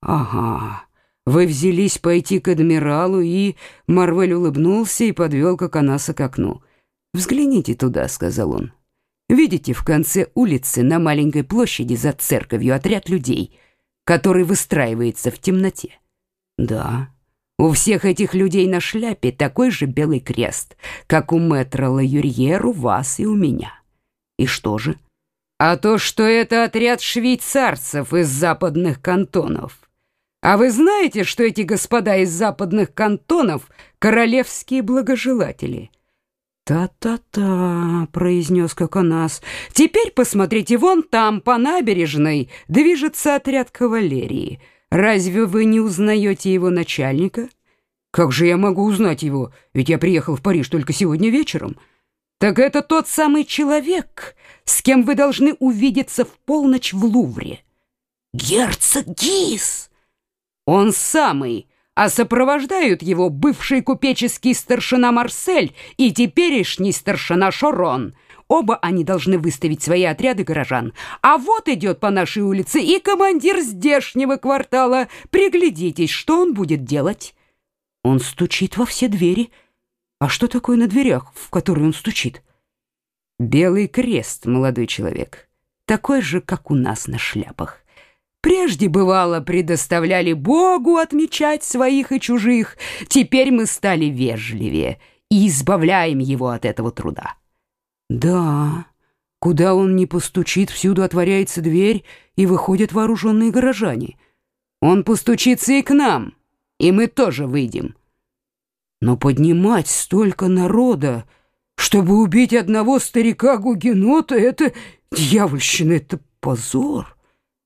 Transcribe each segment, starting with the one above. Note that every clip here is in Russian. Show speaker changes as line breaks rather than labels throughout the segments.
Ага, вы взялись пойти к адмиралу, и... Марвель улыбнулся и подвел Коконаса к окну. «Взгляните туда», — сказал он. «Видите в конце улицы на маленькой площади за церковью отряд людей, который выстраивается в темноте?» «Да». У всех этих людей на шляпе такой же белый крест, как у мэтра Лаюрьер, у вас и у меня. И что же? А то, что это отряд швейцарцев из западных кантонов. А вы знаете, что эти господа из западных кантонов — королевские благожелатели? «Та-та-та», — произнес Коконас. «Теперь посмотрите, вон там, по набережной, движется отряд кавалерии». Разве вы не узнаете его начальника? Как же я могу узнать его? Ведь я приехал в Париж только сегодня вечером. Так это тот самый человек, с кем вы должны увидеться в полночь в Лувре. Герцог Гис! Он самый, а сопровождают его бывший купеческий старшина Марсель и теперешний старшина Шорон — Оба они должны выставить свои отряды горожан. А вот идет по нашей улице и командир здешнего квартала. Приглядитесь, что он будет делать. Он стучит во все двери. А что такое на дверях, в которые он стучит? Белый крест, молодой человек. Такой же, как у нас на шляпах. Прежде, бывало, предоставляли Богу отмечать своих и чужих. Теперь мы стали вежливее и избавляем его от этого труда. Да, куда он не постучит, всюду отворяется дверь, и выходят вооруженные горожане. Он постучится и к нам, и мы тоже выйдем. Но поднимать столько народа, чтобы убить одного старика-гугенота, это дьявольщина, это позор.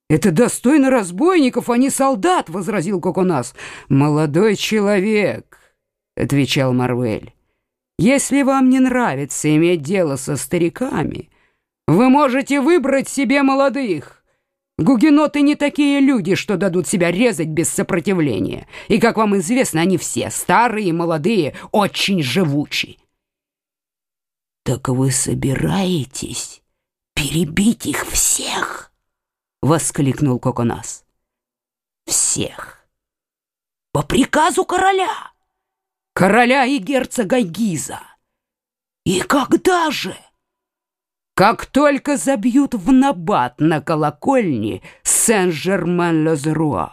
Это достойно разбойников, а не солдат, — возразил Коконас. Молодой человек, — отвечал Марвель. Если вам не нравится иметь дело со стариками, вы можете выбрать себе молодых. Гугеноты не такие люди, что дадут себя резать без сопротивления. И, как вам известно, они все, старые и молодые, очень живучи. «Так вы собираетесь перебить их всех?» — воскликнул Коконас. «Всех! По приказу короля!» короля и герцога Гиза. И когда же? Как только забьют в набат на колокольне Сен-Жермен-Лазеруа.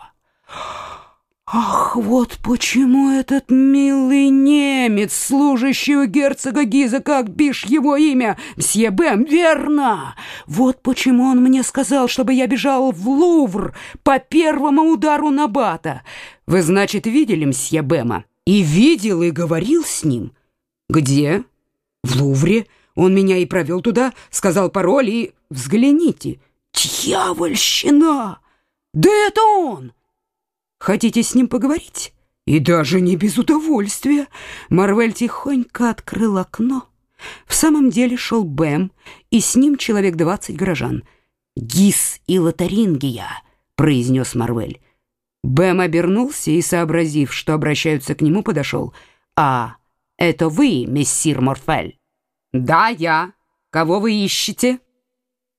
Ах, вот почему этот милый немец, служащий у герцога Гиза, как бишь его имя, мсье Бэм, верно? Вот почему он мне сказал, чтобы я бежал в Лувр по первому удару Набата. Вы, значит, видели мсье Бэма? И видел, и говорил с ним. Где? В Лувре. Он меня и провел туда, сказал пароль и... Взгляните. Дьявольщина! Да это он! Хотите с ним поговорить? И даже не без удовольствия. Марвель тихонько открыл окно. В самом деле шел Бэм, и с ним человек двадцать горожан. «Гис и Лотарингия», — произнес Марвель. Бэм обернулся и, сообразив, что обращаются к нему, подошел. «А, это вы, мессир Морфель?» «Да, я. Кого вы ищете?»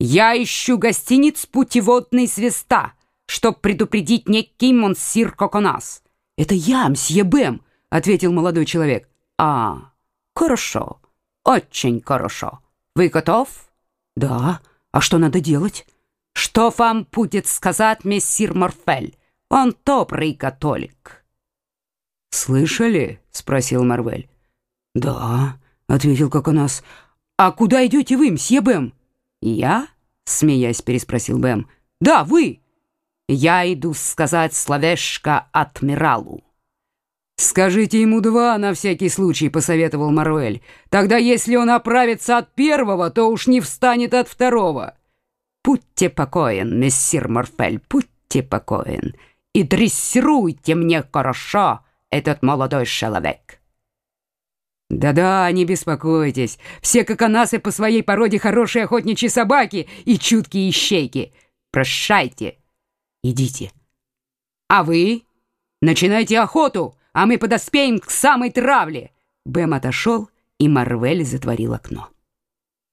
«Я ищу гостиниц путеводный свиста, чтоб предупредить некий монсир Коконас». «Это я, мсье Бэм», — ответил молодой человек. «А, хорошо, очень хорошо. Вы готов?» «Да. А что надо делать?» «Что вам будет сказать мессир Морфель?» Он добрый католик. «Слышали?» — спросил Марвель. «Да», — ответил Коконас. «А куда идете вы, мсье Бэм?» «Я?» — смеясь переспросил Бэм. «Да, вы!» «Я иду сказать словешко адмиралу». «Скажите ему два на всякий случай», — посоветовал Марвель. «Тогда, если он оправится от первого, то уж не встанет от второго». «Будьте покоен, мессир Морфель, будьте покоен и дрессируйте мне хорошо этот молодой человек. Да-да, не беспокойтесь, все коконасы по своей породе хорошие охотничьи собаки и чуткие ищейки. Прощайте, идите. А вы начинайте охоту, а мы подоспеем к самой травле. Бэм отошел, и Марвель затворил окно.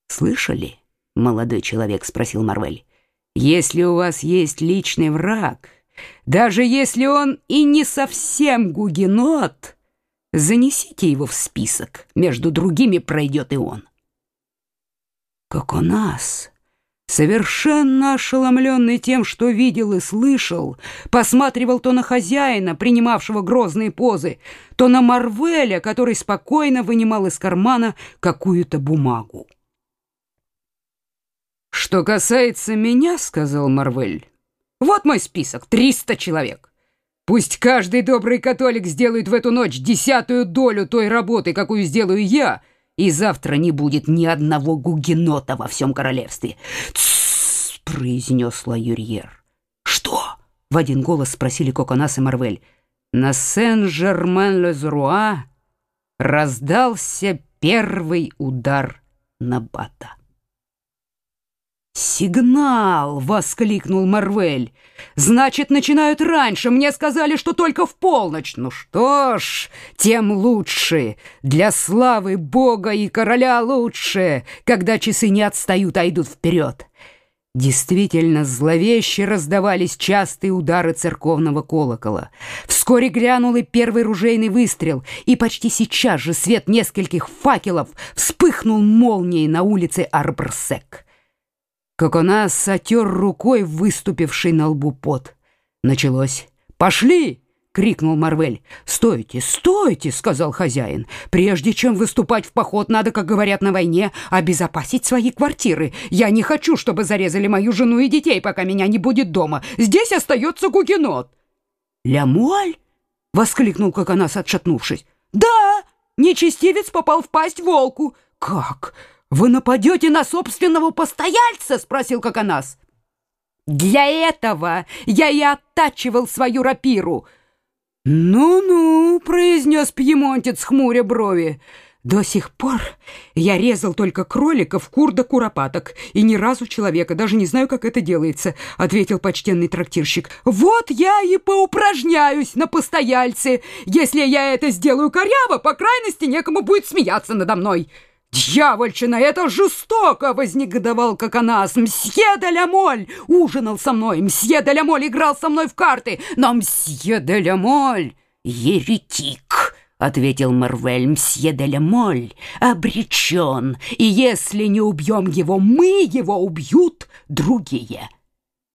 «Слышали?» — молодой человек спросил Марвель. «Если у вас есть личный враг, Даже если он и не совсем гугенот, занесите его в список, между другими пройдет и он. Как у нас, совершенно ошеломленный тем, что видел и слышал, посматривал то на хозяина, принимавшего грозные позы, то на Марвеля, который спокойно вынимал из кармана какую-то бумагу. «Что касается меня, — сказал Марвель, — вот мой список, триста человек. Пусть каждый добрый католик сделает в эту ночь десятую долю той работы, какую сделаю я, и завтра не будет ни одного гугенота во всем королевстве». «Тссс!» — произнес Лаюрьер. «Что?» — в один голос спросили Коконас и Марвель. На Сен-Жермен-Лезруа раздался первый удар на бата. «Сигнал!» — воскликнул Марвель. «Значит, начинают раньше. Мне сказали, что только в полночь. Ну что ж, тем лучше. Для славы Бога и короля лучше, когда часы не отстают, а идут вперед». Действительно, зловеще раздавались частые удары церковного колокола. Вскоре грянул и первый ружейный выстрел, и почти сейчас же свет нескольких факелов вспыхнул молнией на улице Арбрсек. Коконас отер рукой выступивший на лбу пот. Началось. «Пошли!» — крикнул Марвель. «Стойте, стойте!» — сказал хозяин. «Прежде чем выступать в поход, надо, как говорят на войне, обезопасить свои квартиры. Я не хочу, чтобы зарезали мою жену и детей, пока меня не будет дома. Здесь остается Гугенот». «Лямуаль?» — воскликнул Коконас, отшатнувшись. «Да, нечестивец попал в пасть волку». «Как?» «Вы нападете на собственного постояльца?» — спросил Коконас. «Для этого я и оттачивал свою рапиру». «Ну-ну», — произнес пьемонтец, хмуря брови, — «до сих пор я резал только кроликов, кур да куропаток, и ни разу человека, даже не знаю, как это делается», — ответил почтенный трактирщик. «Вот я и поупражняюсь на постояльце. Если я это сделаю коряво, по крайности, некому будет смеяться надо мной». «Дьявольщина, это жестоко!» — вознегодовал Коконас. «Мсье де ля Моль ужинал со мной, мсье де ля Моль играл со мной в карты, но мсье де ля Моль — еретик!» — ответил Марвель. «Мсье де ля Моль обречен, и если не убьем его мы, его убьют другие».